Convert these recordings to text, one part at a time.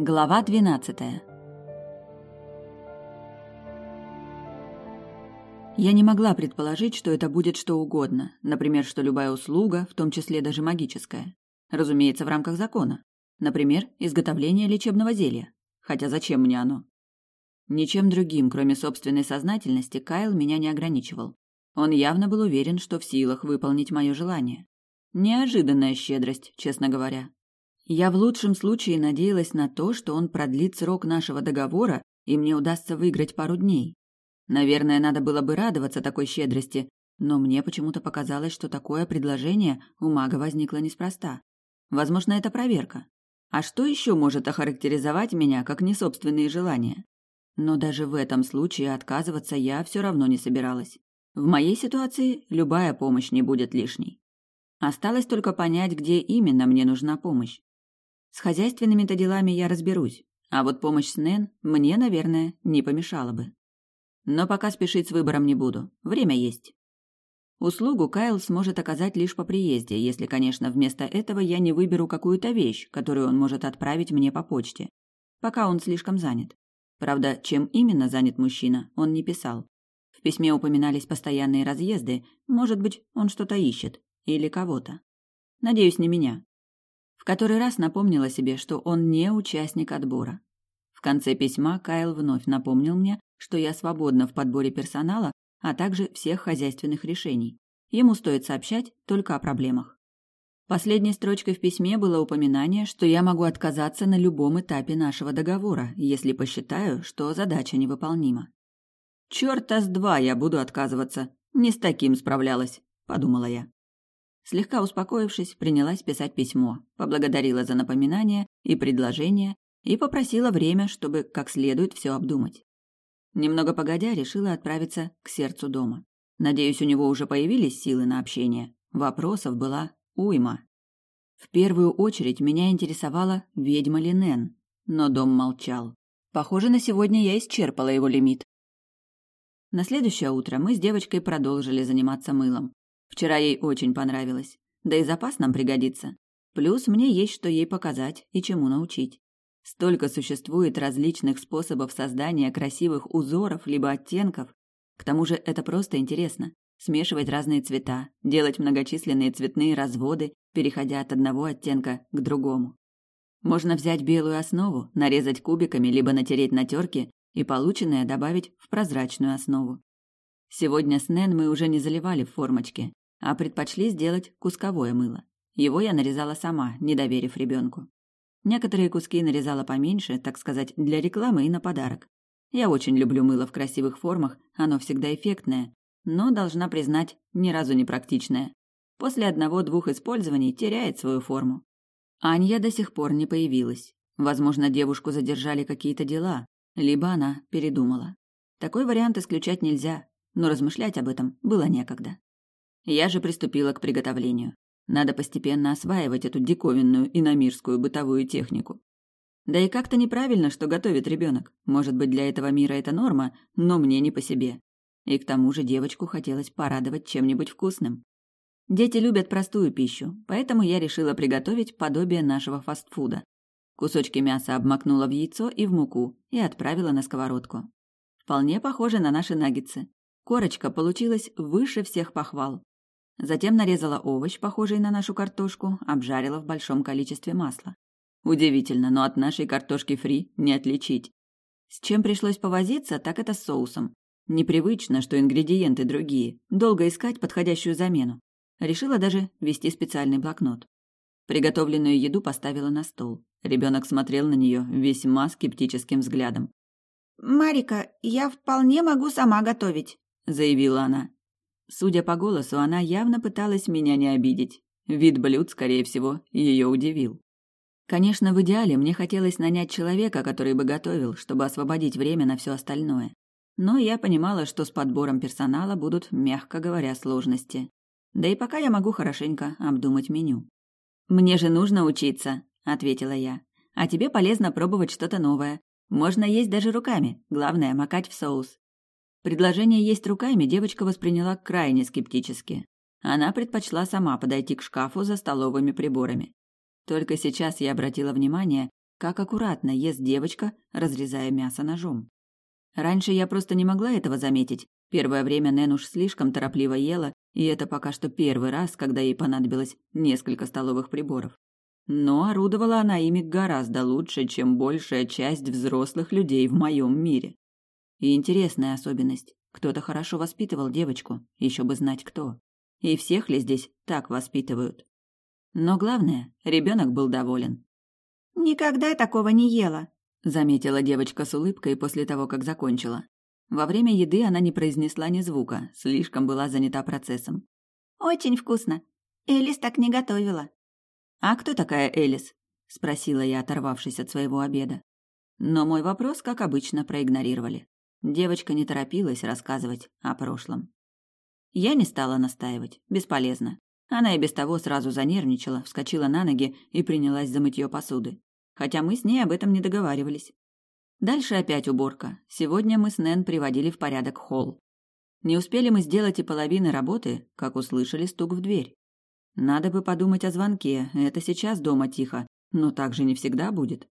Глава двенадцатая Я не могла предположить, что это будет что угодно, например, что любая услуга, в том числе даже магическая. Разумеется, в рамках закона. Например, изготовление лечебного зелья. Хотя зачем мне оно? Ничем другим, кроме собственной сознательности, Кайл меня не ограничивал. Он явно был уверен, что в силах выполнить мое желание. Неожиданная щедрость, честно говоря. Я в лучшем случае надеялась на то, что он продлит срок нашего договора, и мне удастся выиграть пару дней. Наверное, надо было бы радоваться такой щедрости, но мне почему-то показалось, что такое предложение у мага возникло неспроста. Возможно, это проверка. А что еще может охарактеризовать меня, как несобственные желания? Но даже в этом случае отказываться я все равно не собиралась. В моей ситуации любая помощь не будет лишней. Осталось только понять, где именно мне нужна помощь. С хозяйственными-то делами я разберусь, а вот помощь с Нэн мне, наверное, не помешала бы. Но пока спешить с выбором не буду. Время есть. Услугу Кайл сможет оказать лишь по приезде, если, конечно, вместо этого я не выберу какую-то вещь, которую он может отправить мне по почте, пока он слишком занят. Правда, чем именно занят мужчина, он не писал. В письме упоминались постоянные разъезды, может быть, он что-то ищет. Или кого-то. Надеюсь, не меня. Который раз напомнила себе, что он не участник отбора. В конце письма Кайл вновь напомнил мне, что я свободна в подборе персонала, а также всех хозяйственных решений. Ему стоит сообщать только о проблемах. Последней строчкой в письме было упоминание, что я могу отказаться на любом этапе нашего договора, если посчитаю, что задача невыполнима. «Чёрта с два я буду отказываться. Не с таким справлялась», — подумала я. Слегка успокоившись, принялась писать письмо, поблагодарила за напоминание и предложение и попросила время, чтобы как следует все обдумать. Немного погодя, решила отправиться к сердцу дома. Надеюсь, у него уже появились силы на общение. Вопросов была уйма. В первую очередь меня интересовала ведьма Линен, но дом молчал. Похоже, на сегодня я исчерпала его лимит. На следующее утро мы с девочкой продолжили заниматься мылом. Вчера ей очень понравилось. Да и запас нам пригодится. Плюс мне есть что ей показать и чему научить. Столько существует различных способов создания красивых узоров либо оттенков. К тому же это просто интересно. Смешивать разные цвета, делать многочисленные цветные разводы, переходя от одного оттенка к другому. Можно взять белую основу, нарезать кубиками, либо натереть на терке и полученное добавить в прозрачную основу. Сегодня с Нэн мы уже не заливали в формочки, а предпочли сделать кусковое мыло. Его я нарезала сама, не доверив ребенку. Некоторые куски нарезала поменьше, так сказать, для рекламы и на подарок. Я очень люблю мыло в красивых формах, оно всегда эффектное, но, должна признать, ни разу не практичное. После одного-двух использований теряет свою форму. Анья до сих пор не появилась. Возможно, девушку задержали какие-то дела, либо она передумала. Такой вариант исключать нельзя, но размышлять об этом было некогда. Я же приступила к приготовлению. Надо постепенно осваивать эту диковинную иномирскую бытовую технику. Да и как-то неправильно, что готовит ребенок. Может быть, для этого мира это норма, но мне не по себе. И к тому же девочку хотелось порадовать чем-нибудь вкусным. Дети любят простую пищу, поэтому я решила приготовить подобие нашего фастфуда. Кусочки мяса обмакнула в яйцо и в муку и отправила на сковородку. Вполне похоже на наши наггетсы. Корочка получилась выше всех похвал. Затем нарезала овощ, похожий на нашу картошку, обжарила в большом количестве масла. Удивительно, но от нашей картошки фри не отличить. С чем пришлось повозиться, так это с соусом. Непривычно, что ингредиенты другие. Долго искать подходящую замену. Решила даже вести специальный блокнот. Приготовленную еду поставила на стол. Ребенок смотрел на нее весьма скептическим взглядом. «Марика, я вполне могу сама готовить», — заявила она. Судя по голосу, она явно пыталась меня не обидеть. Вид блюд, скорее всего, ее удивил. Конечно, в идеале мне хотелось нанять человека, который бы готовил, чтобы освободить время на все остальное. Но я понимала, что с подбором персонала будут, мягко говоря, сложности. Да и пока я могу хорошенько обдумать меню. «Мне же нужно учиться», — ответила я. «А тебе полезно пробовать что-то новое. Можно есть даже руками, главное — макать в соус. Предложение есть руками девочка восприняла крайне скептически. Она предпочла сама подойти к шкафу за столовыми приборами. Только сейчас я обратила внимание, как аккуратно ест девочка, разрезая мясо ножом. Раньше я просто не могла этого заметить. Первое время Нэн уж слишком торопливо ела, и это пока что первый раз, когда ей понадобилось несколько столовых приборов. Но орудовала она ими гораздо лучше, чем большая часть взрослых людей в моем мире. И интересная особенность. Кто-то хорошо воспитывал девочку, еще бы знать кто. И всех ли здесь так воспитывают? Но главное, ребенок был доволен. «Никогда такого не ела», — заметила девочка с улыбкой после того, как закончила. Во время еды она не произнесла ни звука, слишком была занята процессом. «Очень вкусно. Элис так не готовила». «А кто такая Элис?» — спросила я, оторвавшись от своего обеда. Но мой вопрос, как обычно, проигнорировали. Девочка не торопилась рассказывать о прошлом. Я не стала настаивать, бесполезно. Она и без того сразу занервничала, вскочила на ноги и принялась за мытье посуды. Хотя мы с ней об этом не договаривались. Дальше опять уборка. Сегодня мы с Нэн приводили в порядок холл. Не успели мы сделать и половины работы, как услышали стук в дверь. Надо бы подумать о звонке, это сейчас дома тихо, но так же не всегда будет.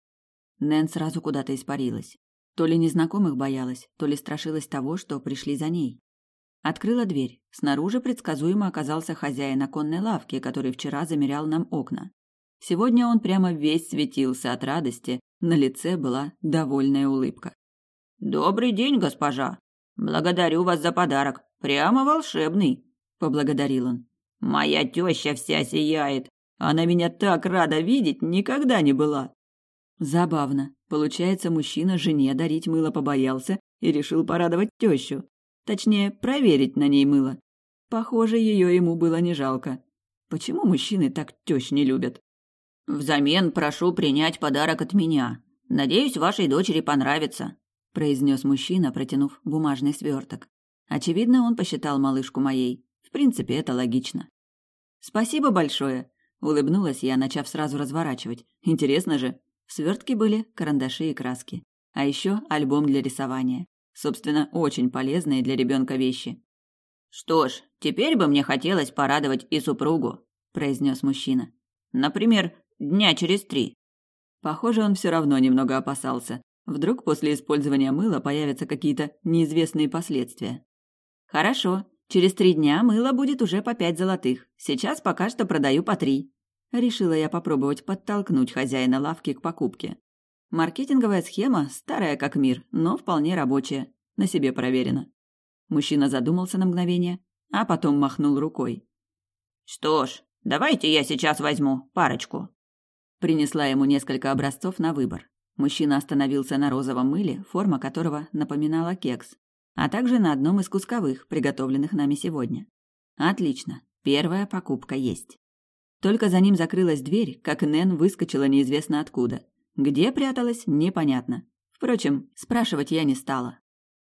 Нэн сразу куда-то испарилась. То ли незнакомых боялась, то ли страшилась того, что пришли за ней. Открыла дверь. Снаружи предсказуемо оказался хозяин оконной лавки, который вчера замерял нам окна. Сегодня он прямо весь светился от радости, на лице была довольная улыбка. «Добрый день, госпожа! Благодарю вас за подарок, прямо волшебный!» – поблагодарил он. Моя теща вся сияет. Она меня так рада видеть никогда не была. Забавно. Получается, мужчина жене дарить мыло побоялся и решил порадовать тещу. Точнее, проверить на ней мыло. Похоже, ее ему было не жалко. Почему мужчины так тещ не любят? Взамен прошу принять подарок от меня. Надеюсь, вашей дочери понравится, произнес мужчина, протянув бумажный сверток. Очевидно, он посчитал малышку моей. В принципе, это логично. Спасибо большое, улыбнулась я, начав сразу разворачивать. Интересно же. В свертке были карандаши и краски, а еще альбом для рисования. Собственно, очень полезные для ребенка вещи. Что ж, теперь бы мне хотелось порадовать и супругу, произнес мужчина. Например, дня через три. Похоже, он все равно немного опасался. Вдруг после использования мыла появятся какие-то неизвестные последствия. Хорошо, Через три дня мыло будет уже по пять золотых. Сейчас пока что продаю по три. Решила я попробовать подтолкнуть хозяина лавки к покупке. Маркетинговая схема старая как мир, но вполне рабочая. На себе проверена. Мужчина задумался на мгновение, а потом махнул рукой. «Что ж, давайте я сейчас возьму парочку». Принесла ему несколько образцов на выбор. Мужчина остановился на розовом мыле, форма которого напоминала кекс, а также на одном из кусковых, приготовленных нами сегодня. Отлично, первая покупка есть. Только за ним закрылась дверь, как Нэн выскочила неизвестно откуда. Где пряталась, непонятно. Впрочем, спрашивать я не стала.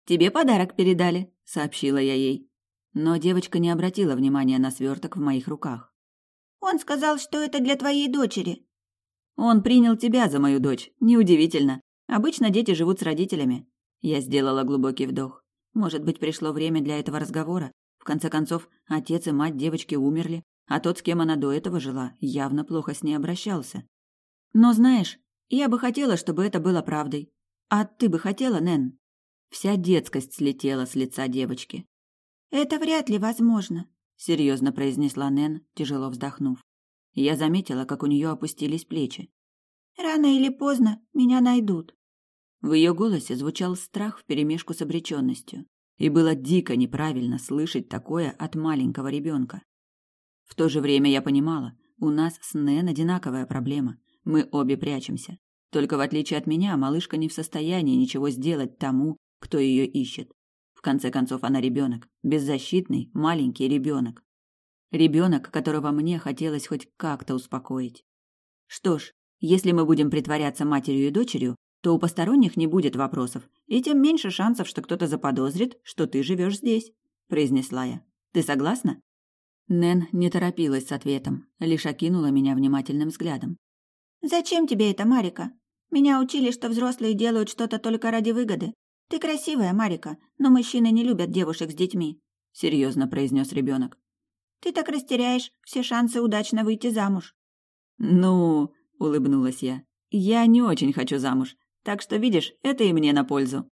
«Тебе подарок передали», — сообщила я ей. Но девочка не обратила внимания на сверток в моих руках. «Он сказал, что это для твоей дочери». «Он принял тебя за мою дочь. Неудивительно. Обычно дети живут с родителями». Я сделала глубокий вдох. Может быть, пришло время для этого разговора? В конце концов, отец и мать девочки умерли, а тот, с кем она до этого жила, явно плохо с ней обращался. Но знаешь, я бы хотела, чтобы это было правдой. А ты бы хотела, Нэн? Вся детскость слетела с лица девочки. Это вряд ли возможно, серьезно произнесла Нэн, тяжело вздохнув. Я заметила, как у нее опустились плечи. Рано или поздно меня найдут. В ее голосе звучал страх вперемешку с обреченностью, и было дико неправильно слышать такое от маленького ребенка. В то же время я понимала, у нас с Нэн одинаковая проблема. Мы обе прячемся. Только в отличие от меня, малышка не в состоянии ничего сделать тому, кто ее ищет. В конце концов, она ребенок, беззащитный, маленький ребенок. Ребенок, которого мне хотелось хоть как-то успокоить. Что ж, если мы будем притворяться матерью и дочерью, то у посторонних не будет вопросов, и тем меньше шансов, что кто-то заподозрит, что ты живешь здесь», – произнесла я. «Ты согласна?» Нэн не торопилась с ответом, лишь окинула меня внимательным взглядом. «Зачем тебе это, Марика? Меня учили, что взрослые делают что-то только ради выгоды. Ты красивая, Марика, но мужчины не любят девушек с детьми», – серьезно произнес ребенок. «Ты так растеряешь все шансы удачно выйти замуж». «Ну...» – улыбнулась я. я не очень хочу замуж, так что, видишь, это и мне на пользу.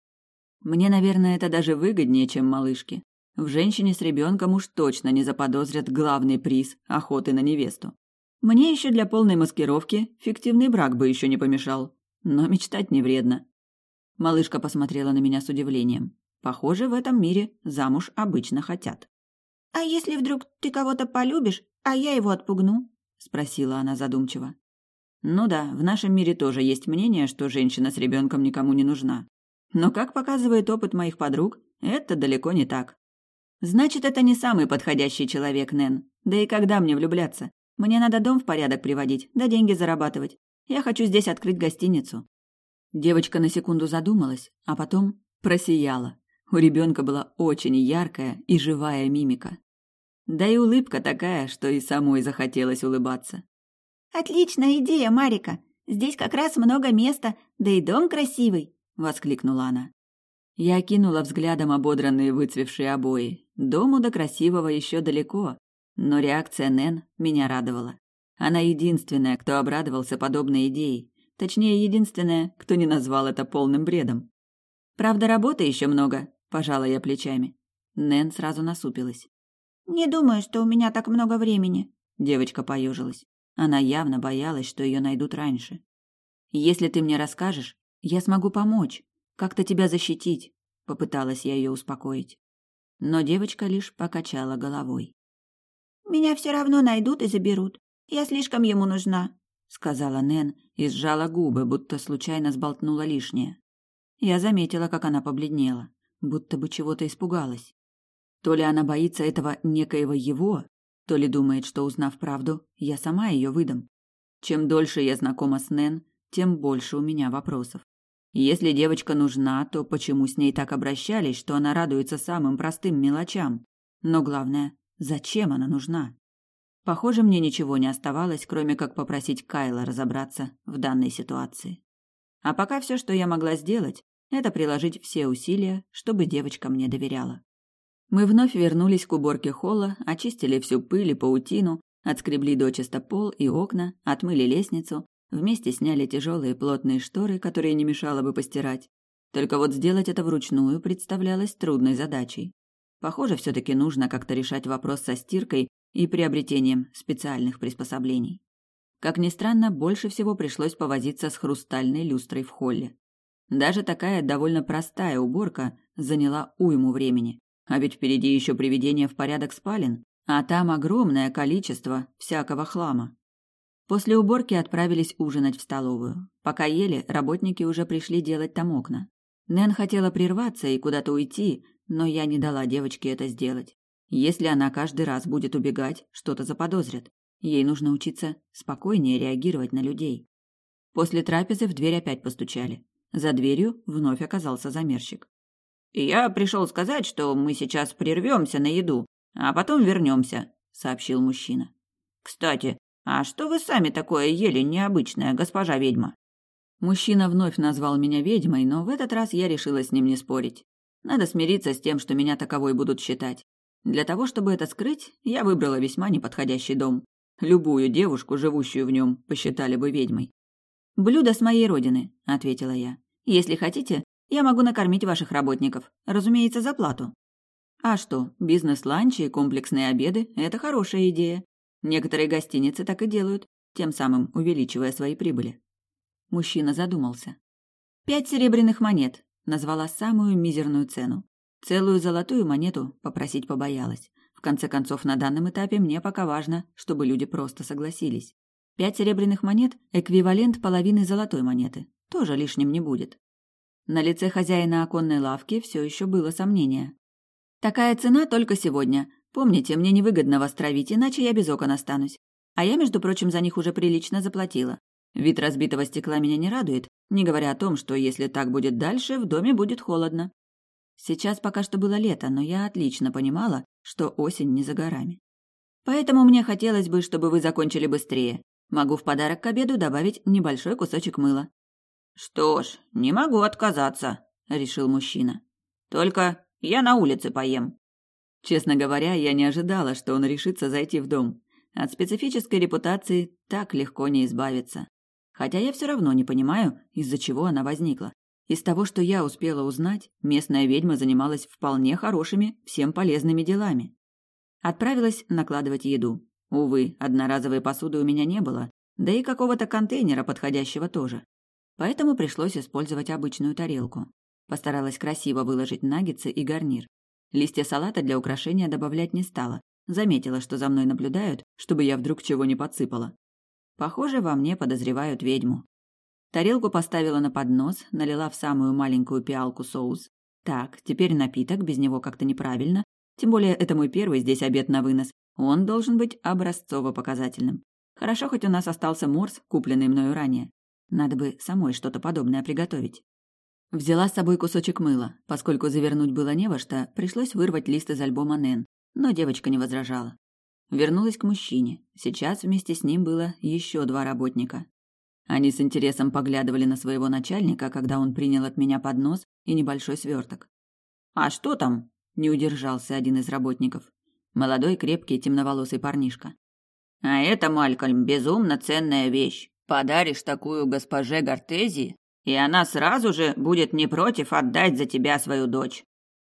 Мне, наверное, это даже выгоднее, чем малышке. В женщине с ребенком уж точно не заподозрят главный приз – охоты на невесту. Мне еще для полной маскировки фиктивный брак бы еще не помешал. Но мечтать не вредно. Малышка посмотрела на меня с удивлением. Похоже, в этом мире замуж обычно хотят. «А если вдруг ты кого-то полюбишь, а я его отпугну?» – спросила она задумчиво. «Ну да, в нашем мире тоже есть мнение, что женщина с ребенком никому не нужна. Но, как показывает опыт моих подруг, это далеко не так. Значит, это не самый подходящий человек, Нэн. Да и когда мне влюбляться? Мне надо дом в порядок приводить, да деньги зарабатывать. Я хочу здесь открыть гостиницу. Девочка на секунду задумалась, а потом просияла. У ребенка была очень яркая и живая мимика. Да и улыбка такая, что и самой захотелось улыбаться. «Отличная идея, Марика! Здесь как раз много места, да и дом красивый!» — воскликнула она. Я окинула взглядом ободранные выцвевшие обои. Дому до красивого еще далеко, но реакция Нэн меня радовала. Она единственная, кто обрадовался подобной идее. Точнее, единственная, кто не назвал это полным бредом. Правда, работы еще много, пожала я плечами. Нэн сразу насупилась. Не думаю, что у меня так много времени. Девочка поежилась. Она явно боялась, что ее найдут раньше. Если ты мне расскажешь, я смогу помочь, как-то тебя защитить, попыталась я ее успокоить. Но девочка лишь покачала головой. Меня все равно найдут и заберут. Я слишком ему нужна, сказала Нэн и сжала губы, будто случайно сболтнула лишнее. Я заметила, как она побледнела, будто бы чего-то испугалась. То ли она боится этого некоего его, то ли думает, что узнав правду, я сама ее выдам. Чем дольше я знакома с Нэн, тем больше у меня вопросов. Если девочка нужна, то почему с ней так обращались, что она радуется самым простым мелочам? Но главное, Зачем она нужна? Похоже, мне ничего не оставалось, кроме как попросить Кайла разобраться в данной ситуации. А пока все, что я могла сделать, это приложить все усилия, чтобы девочка мне доверяла. Мы вновь вернулись к уборке холла, очистили всю пыль и паутину, отскребли дочисто пол и окна, отмыли лестницу, вместе сняли тяжелые плотные шторы, которые не мешало бы постирать. Только вот сделать это вручную представлялось трудной задачей. Похоже, все-таки нужно как-то решать вопрос со стиркой и приобретением специальных приспособлений. Как ни странно, больше всего пришлось повозиться с хрустальной люстрой в холле. Даже такая довольно простая уборка заняла уйму времени. А ведь впереди еще приведение в порядок спален, а там огромное количество всякого хлама. После уборки отправились ужинать в столовую. Пока ели, работники уже пришли делать там окна. Нэн хотела прерваться и куда-то уйти, но я не дала девочке это сделать. Если она каждый раз будет убегать, что-то заподозрят. Ей нужно учиться спокойнее реагировать на людей. После трапезы в дверь опять постучали. За дверью вновь оказался замерщик. «Я пришел сказать, что мы сейчас прервемся на еду, а потом вернемся», — сообщил мужчина. «Кстати, а что вы сами такое ели необычное, госпожа ведьма?» Мужчина вновь назвал меня ведьмой, но в этот раз я решила с ним не спорить. Надо смириться с тем, что меня таковой будут считать. Для того, чтобы это скрыть, я выбрала весьма неподходящий дом. Любую девушку, живущую в нем, посчитали бы ведьмой. «Блюдо с моей родины», — ответила я. «Если хотите, я могу накормить ваших работников. Разумеется, за плату». А что, бизнес-ланчи и комплексные обеды – это хорошая идея. Некоторые гостиницы так и делают, тем самым увеличивая свои прибыли. Мужчина задумался. «Пять серебряных монет назвала самую мизерную цену. Целую золотую монету попросить побоялась. В конце концов, на данном этапе мне пока важно, чтобы люди просто согласились. Пять серебряных монет – эквивалент половины золотой монеты. Тоже лишним не будет. На лице хозяина оконной лавки все еще было сомнение. «Такая цена только сегодня. Помните, мне невыгодно вас травить, иначе я без окон останусь. А я, между прочим, за них уже прилично заплатила. Вид разбитого стекла меня не радует, не говоря о том, что если так будет дальше, в доме будет холодно. Сейчас пока что было лето, но я отлично понимала, что осень не за горами. Поэтому мне хотелось бы, чтобы вы закончили быстрее. Могу в подарок к обеду добавить небольшой кусочек мыла. Что ж, не могу отказаться, решил мужчина. Только я на улице поем. Честно говоря, я не ожидала, что он решится зайти в дом. От специфической репутации так легко не избавиться. Хотя я все равно не понимаю, из-за чего она возникла. Из того, что я успела узнать, местная ведьма занималась вполне хорошими, всем полезными делами. Отправилась накладывать еду. Увы, одноразовой посуды у меня не было, да и какого-то контейнера подходящего тоже. Поэтому пришлось использовать обычную тарелку. Постаралась красиво выложить наггетсы и гарнир. Листья салата для украшения добавлять не стала. Заметила, что за мной наблюдают, чтобы я вдруг чего не подсыпала. Похоже, во мне подозревают ведьму. Тарелку поставила на поднос, налила в самую маленькую пиалку соус. Так, теперь напиток, без него как-то неправильно. Тем более, это мой первый здесь обед на вынос. Он должен быть образцово-показательным. Хорошо, хоть у нас остался морс, купленный мною ранее. Надо бы самой что-то подобное приготовить. Взяла с собой кусочек мыла. Поскольку завернуть было не во что, пришлось вырвать лист из альбома Нэн. Но девочка не возражала. Вернулась к мужчине. Сейчас вместе с ним было еще два работника. Они с интересом поглядывали на своего начальника, когда он принял от меня поднос и небольшой сверток. «А что там?» – не удержался один из работников. Молодой, крепкий, темноволосый парнишка. «А это, Малькольм, безумно ценная вещь. Подаришь такую госпоже Гортези, и она сразу же будет не против отдать за тебя свою дочь».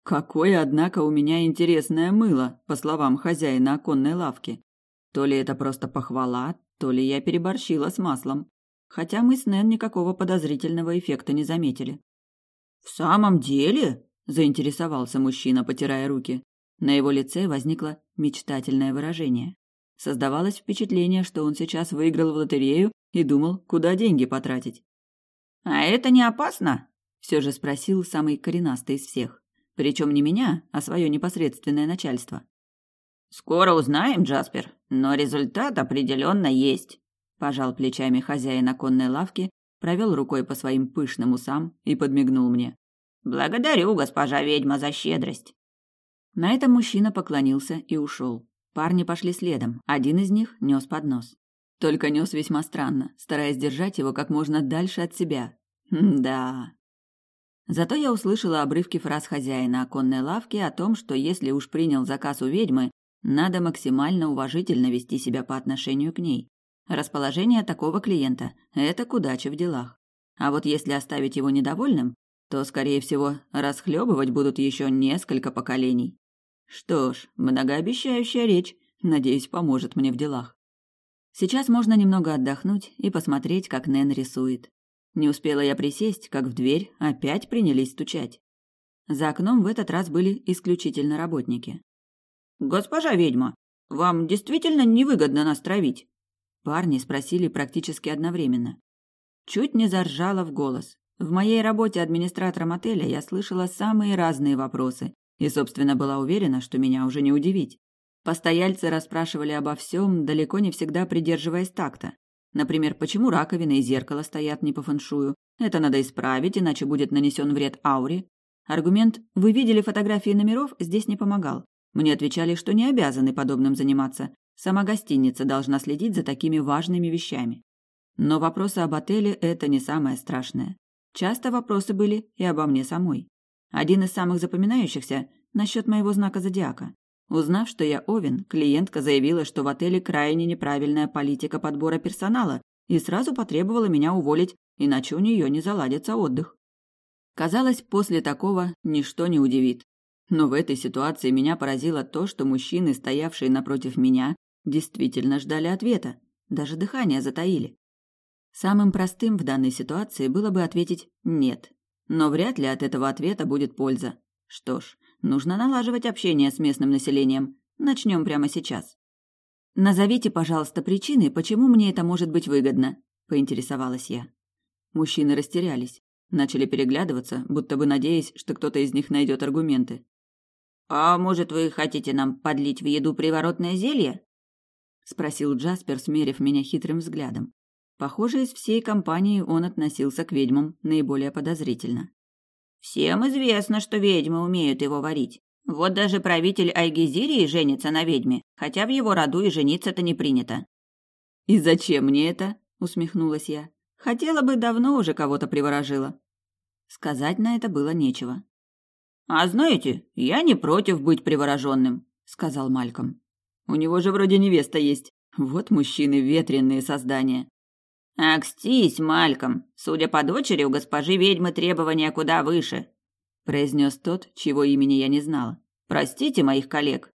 Какое, однако, у меня интересное мыло, по словам хозяина оконной лавки. То ли это просто похвала, то ли я переборщила с маслом хотя мы с Нэн никакого подозрительного эффекта не заметили. «В самом деле?» – заинтересовался мужчина, потирая руки. На его лице возникло мечтательное выражение. Создавалось впечатление, что он сейчас выиграл в лотерею и думал, куда деньги потратить. «А это не опасно?» – все же спросил самый коренастый из всех. Причем не меня, а свое непосредственное начальство. «Скоро узнаем, Джаспер, но результат определенно есть пожал плечами хозяин оконной лавки, провел рукой по своим пышным усам и подмигнул мне. Благодарю, госпожа ведьма, за щедрость. На этом мужчина поклонился и ушел. Парни пошли следом. Один из них нес поднос. Только нес весьма странно, стараясь держать его как можно дальше от себя. да. Зато я услышала обрывки фраз хозяина оконной лавки о том, что если уж принял заказ у ведьмы, надо максимально уважительно вести себя по отношению к ней. Расположение такого клиента – это к удаче в делах. А вот если оставить его недовольным, то, скорее всего, расхлебывать будут еще несколько поколений. Что ж, многообещающая речь, надеюсь, поможет мне в делах. Сейчас можно немного отдохнуть и посмотреть, как Нэн рисует. Не успела я присесть, как в дверь опять принялись стучать. За окном в этот раз были исключительно работники. «Госпожа ведьма, вам действительно невыгодно нас травить?» Парни спросили практически одновременно. Чуть не заржала в голос. В моей работе администратором отеля я слышала самые разные вопросы и, собственно, была уверена, что меня уже не удивить. Постояльцы расспрашивали обо всем, далеко не всегда придерживаясь такта. Например, почему раковина и зеркало стоят не по фэншую? Это надо исправить, иначе будет нанесен вред ауре. Аргумент «Вы видели фотографии номеров» здесь не помогал. Мне отвечали, что не обязаны подобным заниматься, Сама гостиница должна следить за такими важными вещами. Но вопросы об отеле – это не самое страшное. Часто вопросы были и обо мне самой. Один из самых запоминающихся – насчет моего знака зодиака. Узнав, что я Овен, клиентка заявила, что в отеле крайне неправильная политика подбора персонала и сразу потребовала меня уволить, иначе у нее не заладится отдых. Казалось, после такого ничто не удивит. Но в этой ситуации меня поразило то, что мужчины, стоявшие напротив меня, действительно ждали ответа, даже дыхание затаили. Самым простым в данной ситуации было бы ответить «нет», но вряд ли от этого ответа будет польза. Что ж, нужно налаживать общение с местным населением. Начнем прямо сейчас. «Назовите, пожалуйста, причины, почему мне это может быть выгодно», – поинтересовалась я. Мужчины растерялись, начали переглядываться, будто бы надеясь, что кто-то из них найдет аргументы. «А может, вы хотите нам подлить в еду приворотное зелье?» спросил Джаспер, смерив меня хитрым взглядом. Похоже, из всей компании он относился к ведьмам наиболее подозрительно. Всем известно, что ведьмы умеют его варить. Вот даже правитель Айгизирии женится на ведьме, хотя в его роду и жениться-то не принято. И зачем мне это? усмехнулась я. Хотела бы давно уже кого-то приворожила. Сказать на это было нечего. А знаете, я не против быть привороженным, сказал Мальком. У него же вроде невеста есть. Вот мужчины ветреные создания. «Акстись, Мальком. Судя по дочери, у госпожи ведьмы требования куда выше», произнес тот, чьего имени я не знала. «Простите моих коллег».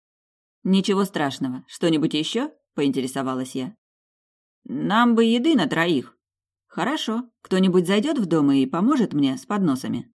«Ничего страшного. Что-нибудь еще?» – поинтересовалась я. «Нам бы еды на троих». «Хорошо. Кто-нибудь зайдет в дом и поможет мне с подносами?»